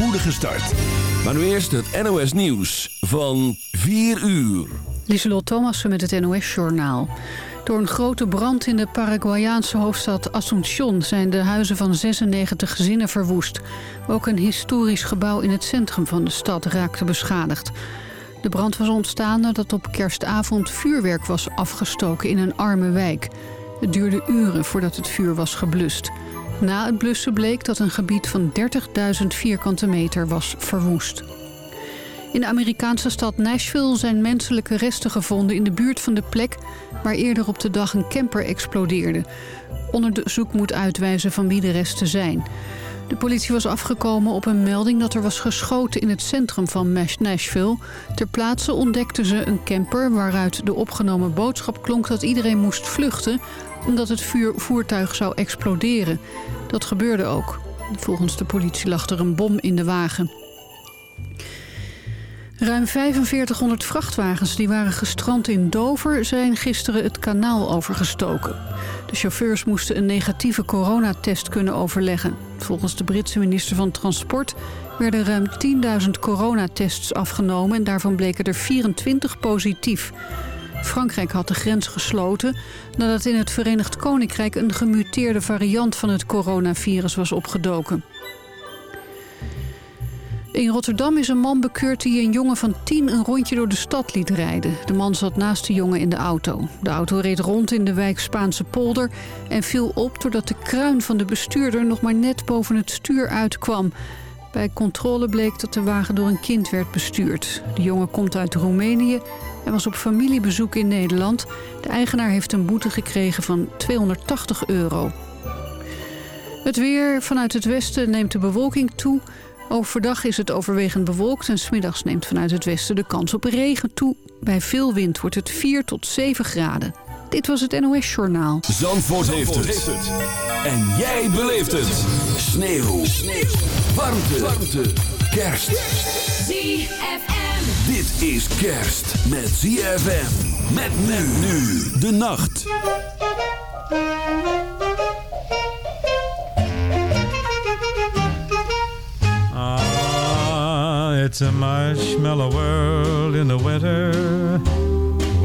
spoedige start. Maar nu eerst het NOS Nieuws van 4 uur. Lieselot Thomassen met het NOS-journaal. Door een grote brand in de Paraguayaanse hoofdstad Asunción... zijn de huizen van 96 gezinnen verwoest. Ook een historisch gebouw in het centrum van de stad raakte beschadigd. De brand was ontstaan nadat op kerstavond vuurwerk was afgestoken in een arme wijk. Het duurde uren voordat het vuur was geblust. Na het blussen bleek dat een gebied van 30.000 vierkante meter was verwoest. In de Amerikaanse stad Nashville zijn menselijke resten gevonden... in de buurt van de plek waar eerder op de dag een camper explodeerde. Onderzoek moet uitwijzen van wie de resten zijn. De politie was afgekomen op een melding dat er was geschoten in het centrum van Nashville. Ter plaatse ontdekten ze een camper waaruit de opgenomen boodschap klonk dat iedereen moest vluchten omdat het vuur voertuig zou exploderen. Dat gebeurde ook. Volgens de politie lag er een bom in de wagen. Ruim 4500 vrachtwagens die waren gestrand in Dover... zijn gisteren het kanaal overgestoken. De chauffeurs moesten een negatieve coronatest kunnen overleggen. Volgens de Britse minister van Transport... werden ruim 10.000 coronatests afgenomen... en daarvan bleken er 24 positief. Frankrijk had de grens gesloten... nadat in het Verenigd Koninkrijk... een gemuteerde variant van het coronavirus was opgedoken. In Rotterdam is een man bekeurd die een jongen van tien een rondje door de stad liet rijden. De man zat naast de jongen in de auto. De auto reed rond in de wijk Spaanse polder en viel op doordat de kruin van de bestuurder nog maar net boven het stuur uitkwam. Bij controle bleek dat de wagen door een kind werd bestuurd. De jongen komt uit Roemenië en was op familiebezoek in Nederland. De eigenaar heeft een boete gekregen van 280 euro. Het weer vanuit het westen neemt de bewolking toe... Overdag is het overwegend bewolkt en smiddags neemt vanuit het westen de kans op regen toe. Bij veel wind wordt het 4 tot 7 graden. Dit was het NOS Journaal. Zandvoort, Zandvoort heeft, het. En jij beleeft het. Sneeuw. Sneeuw. Warmte. Warmte. Kerst. ZFM. Dit is kerst met ZFM. Met men nu. De nacht. It's a marshmallow world in the winter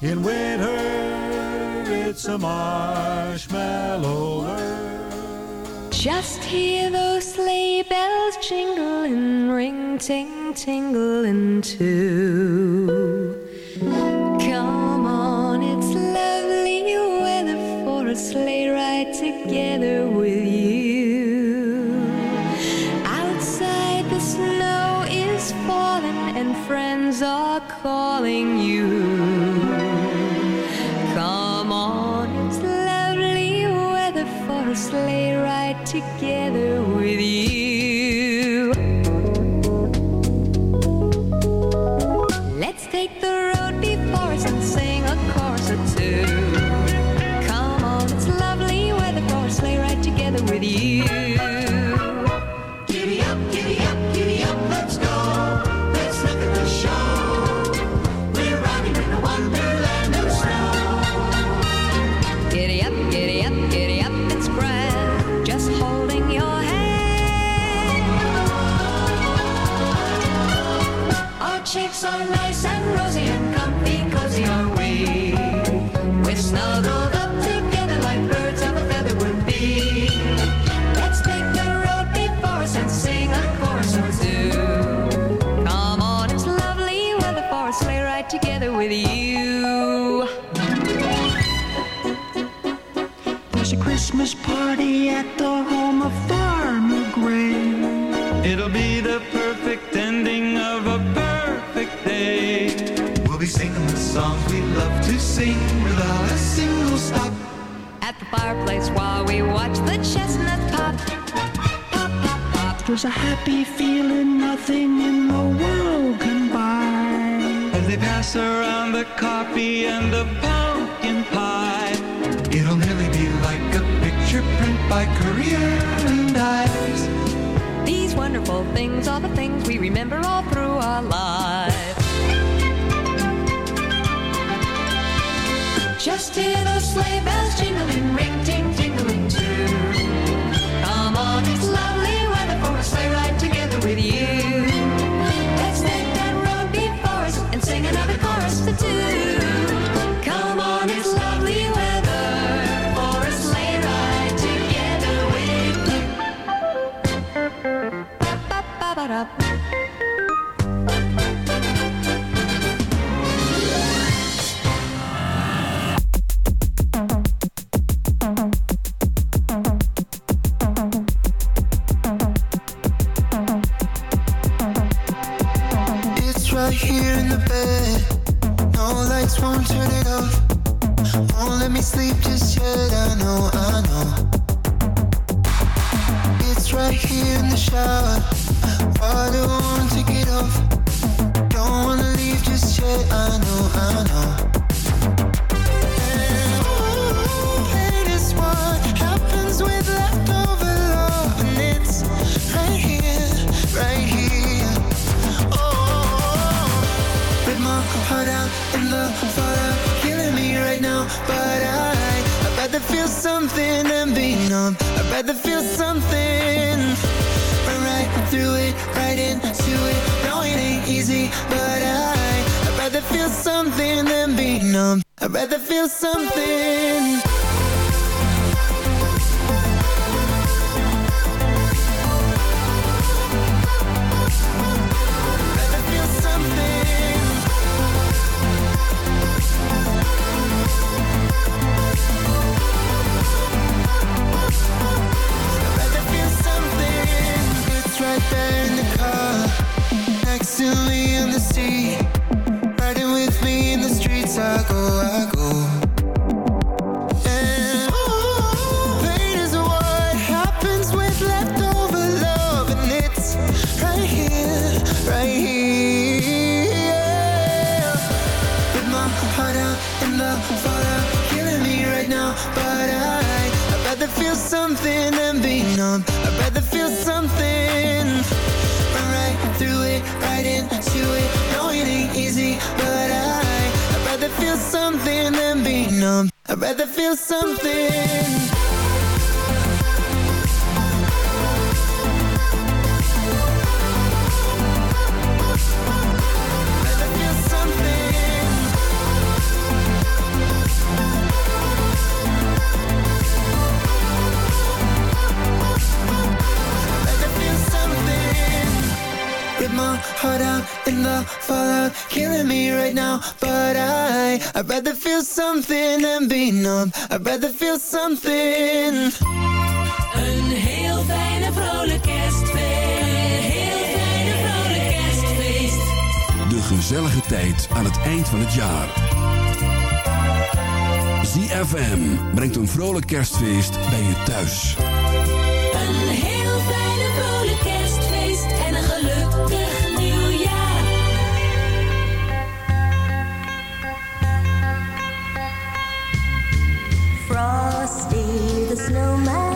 In winter, it's a marshmallow world. Just hear those sleigh bells jingle and ring, ting, tingle and two. Come on, it's lovely weather for a sleigh ride together with you. Outside, the snow is falling and friends are calling you. sleigh ride together with you. Let's take the road before us and. There's a happy feeling nothing in the world can buy. As they pass around the coffee and the pumpkin pie, it'll nearly be like a picture print by Currier and Ives. These wonderful things are the things we remember all through our lives. Just hear those sleigh bells jingling, ring up. It's right here in the bed. heart out in the water, killing me right now. But I, I'd rather feel something than be numb. I'd rather feel something. Run right through it, right into it. No, it ain't easy, but I, I'd rather feel something than be numb. I'd rather feel something. Killing me right now. But I, I'd rather feel something than be numb. I'd rather feel something. Een heel fijne vrolijk kerstfeest. Een heel fijne vrolijk kerstfeest. De gezellige tijd aan het eind van het jaar. ZFM brengt een vrolijk kerstfeest bij je thuis. Snowman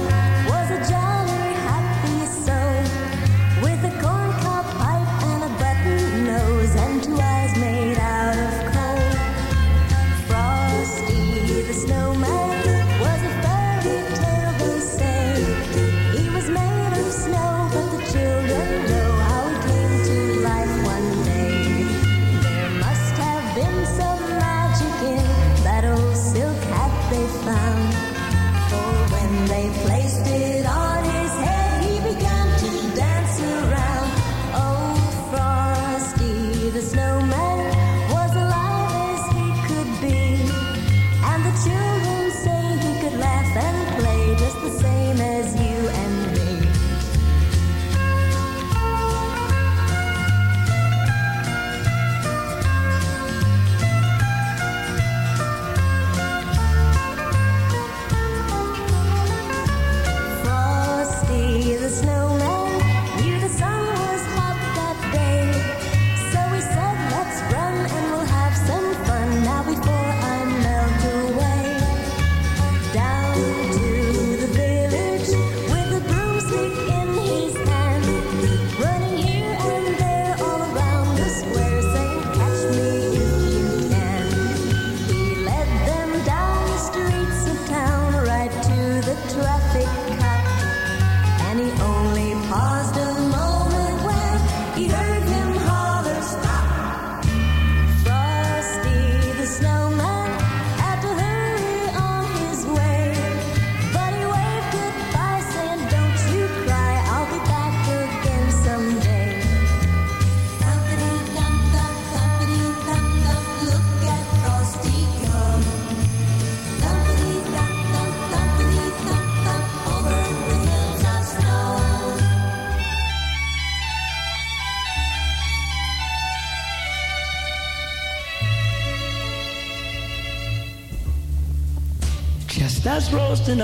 Roasting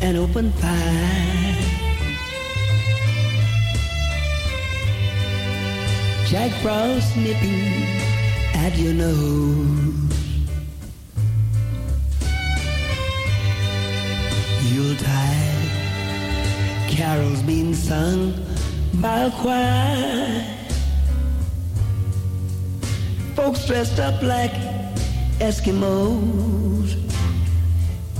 an open fire. Jack Frost nipping at your nose. Yuletide carols being sung by a choir. Folks dressed up like Eskimos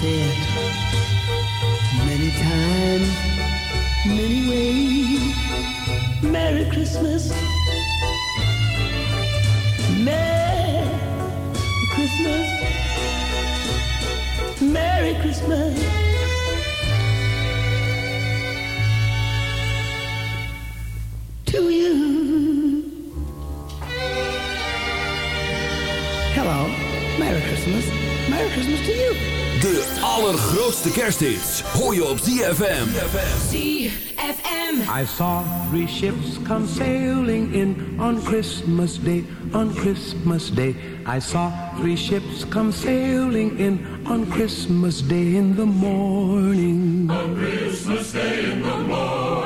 said many times, many ways. Merry Christmas. Merry Christmas. Merry Christmas. To you. Hello. Merry Christmas. Merry Christmas to you. De allergrootste kersthits hoor je op ZFM. I saw three ships come sailing in on Christmas Day, on Christmas Day. I saw three ships come sailing in on Christmas Day in the morning. On Christmas Day in the morning.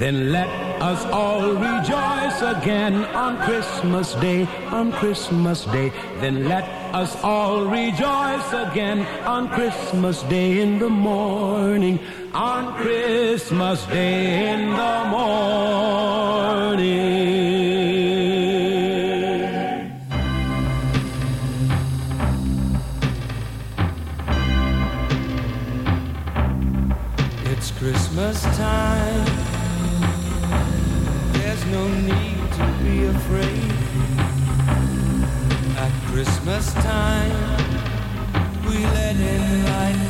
Then let us all rejoice again on Christmas Day, on Christmas Day. Then let us all rejoice again on Christmas Day in the morning, on Christmas Day in the morning. It's Christmas time. Christmas time, we let in light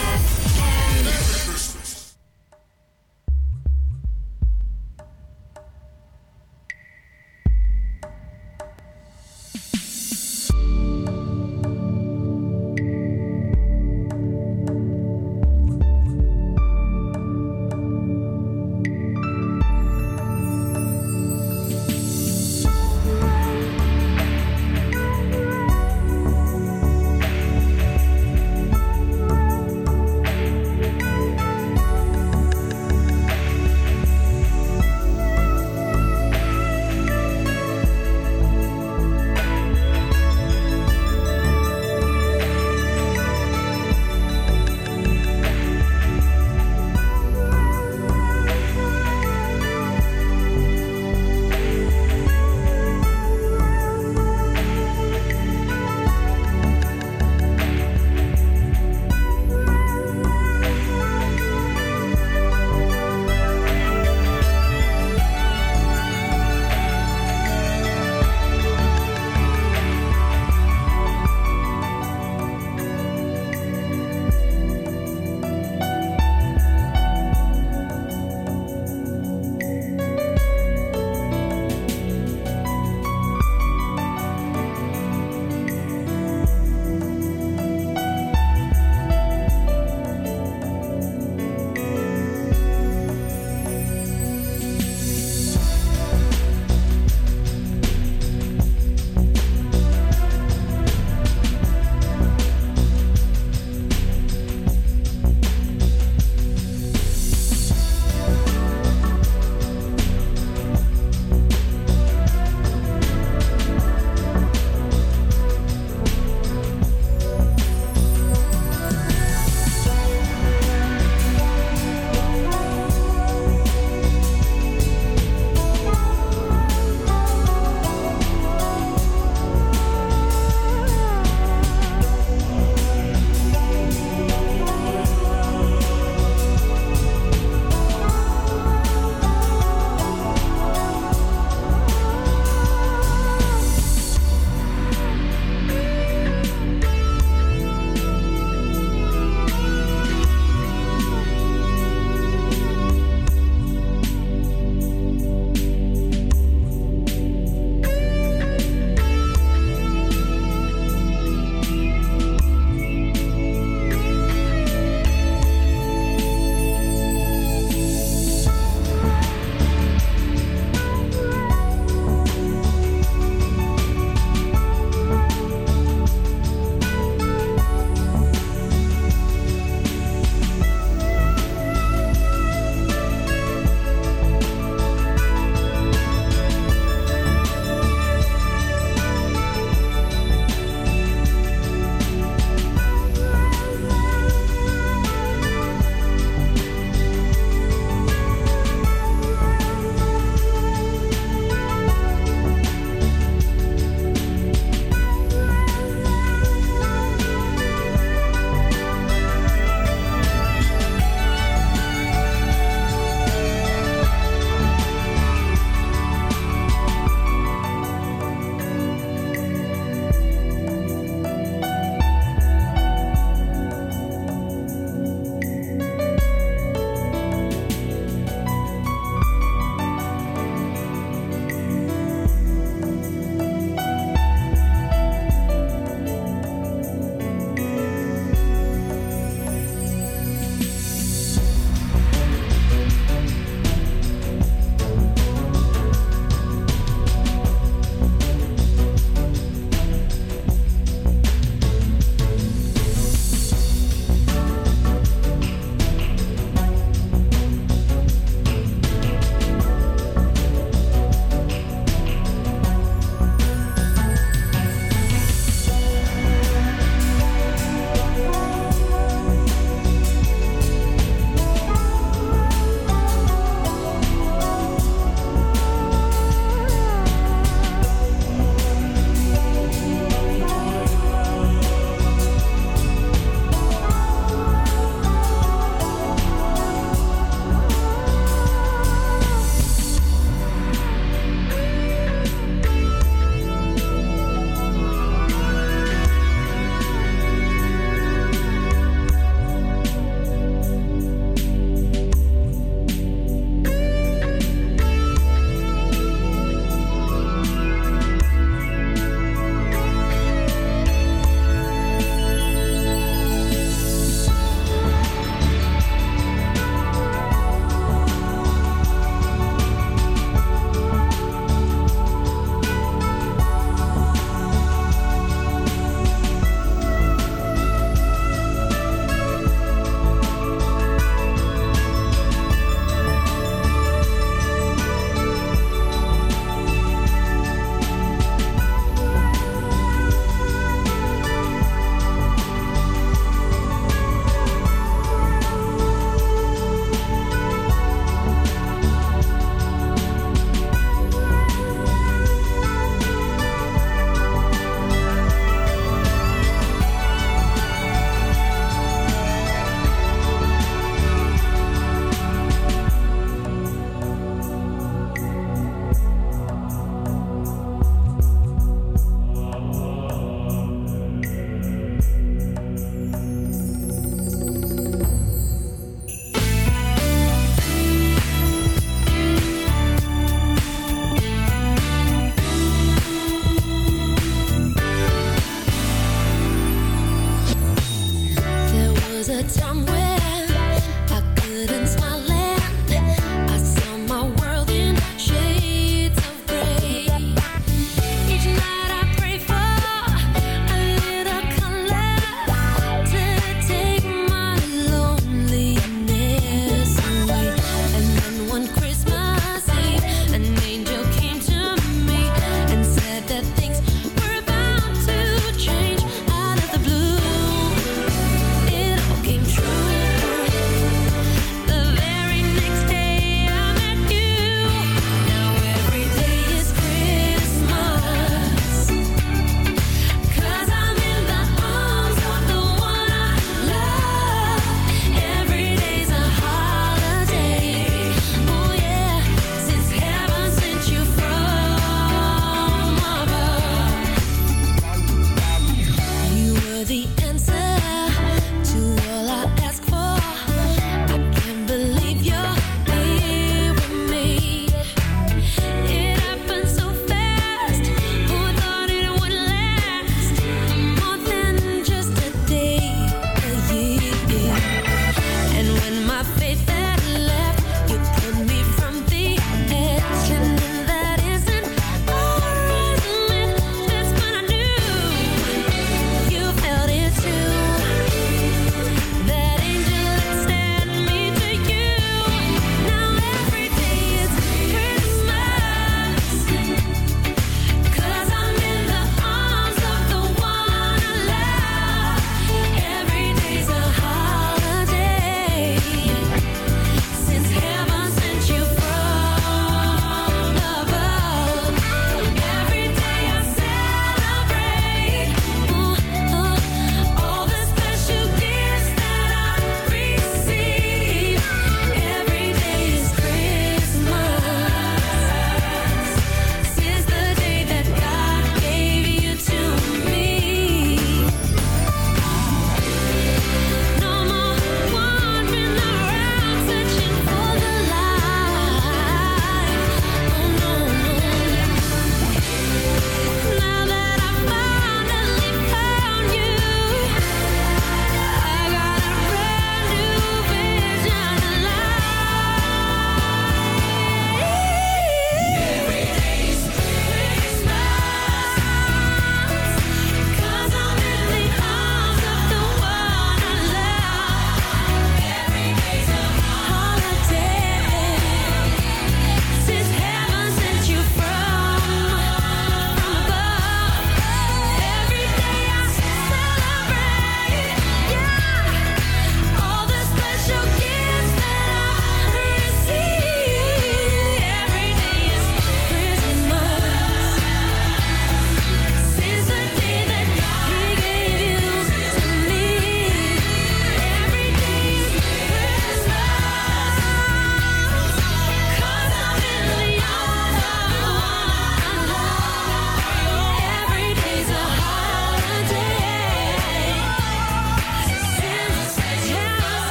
A time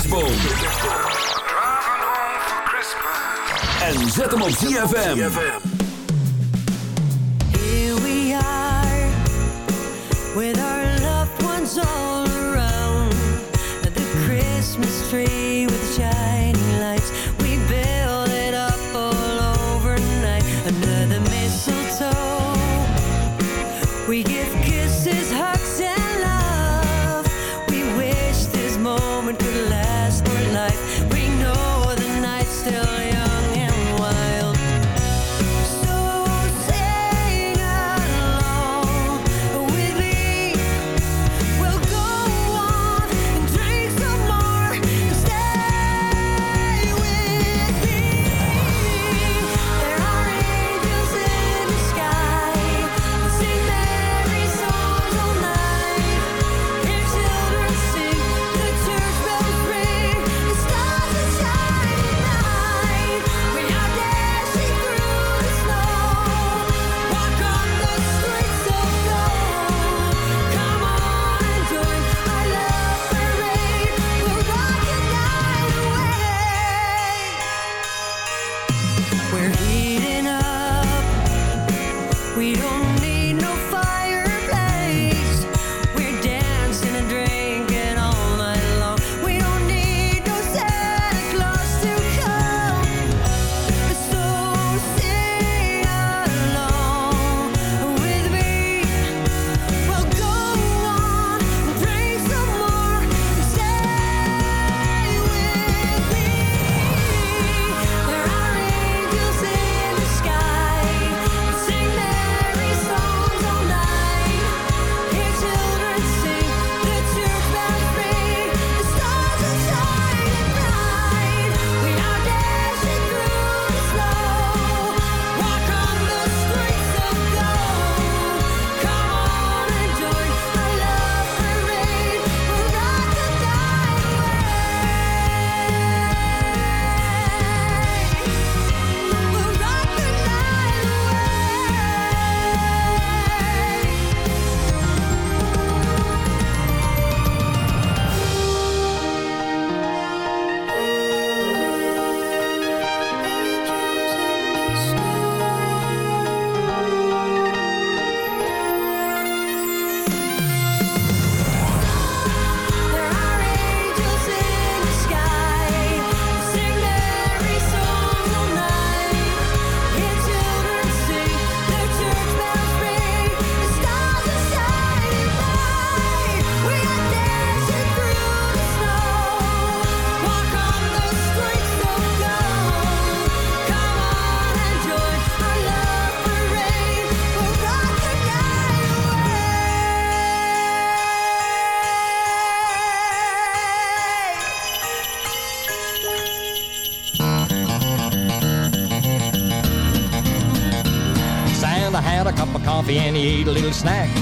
kerstboom. En zet hem op ZFM.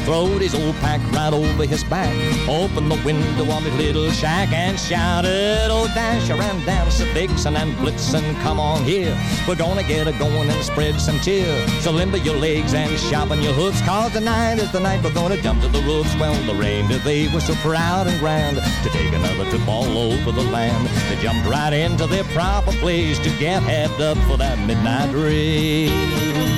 Throwed his old pack right over his back. Opened the window of his little shack and shouted, Oh, Dasher and Dancer, Vixen and Blitzen, come on here. We're gonna get a going and spread some cheer. So limber your legs and sharpen your hoofs, cause tonight is the night we're gonna jump to the roofs. Well, the reindeer, they were so proud and grand to take another trip all over the land. They jumped right into their proper place to get head up for that midnight race.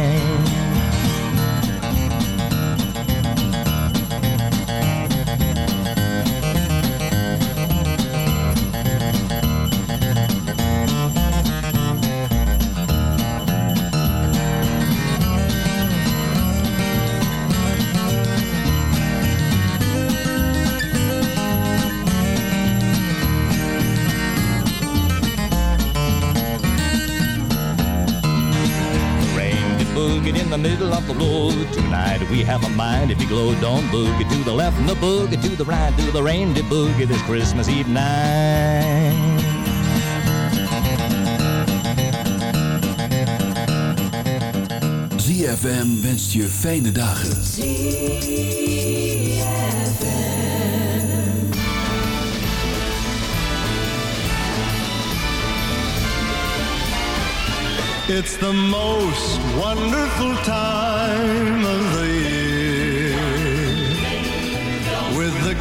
Glow. Don't boogie to the left and the boogie to the right. Do the reindeer boogie this Christmas Eve night. ZFM wenst je fijne dagen. It's the most wonderful time of the year.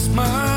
Christmas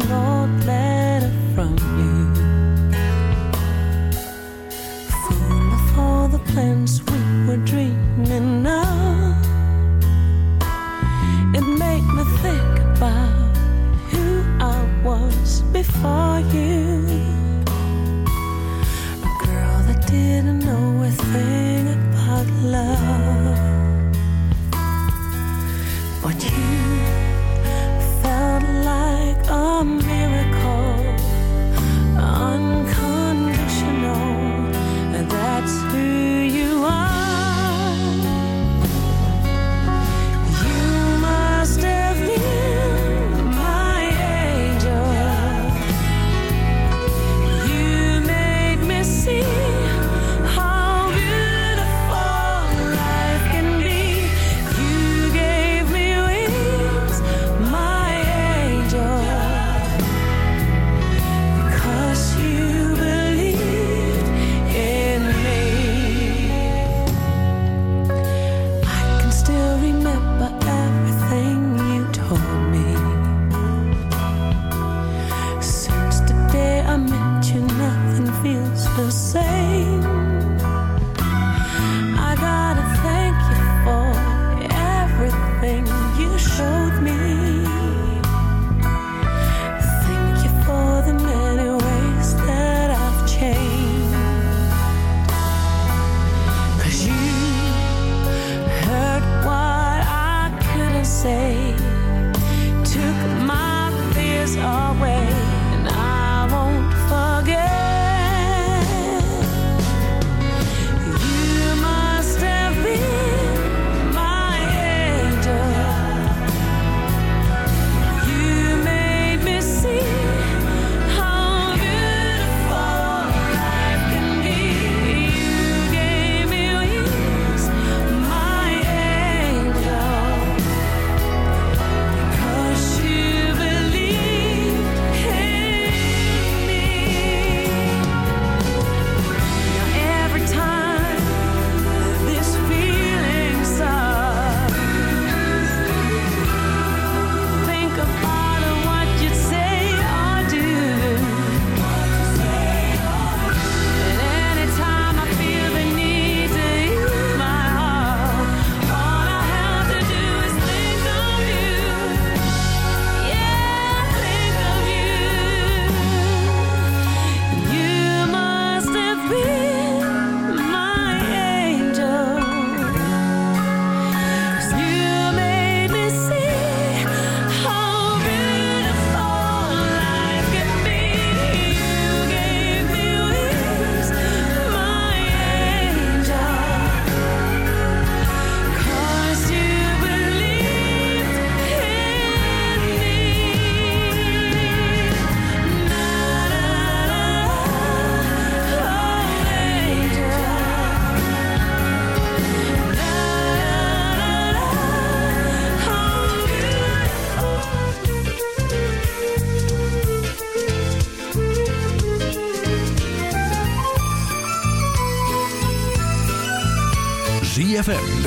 an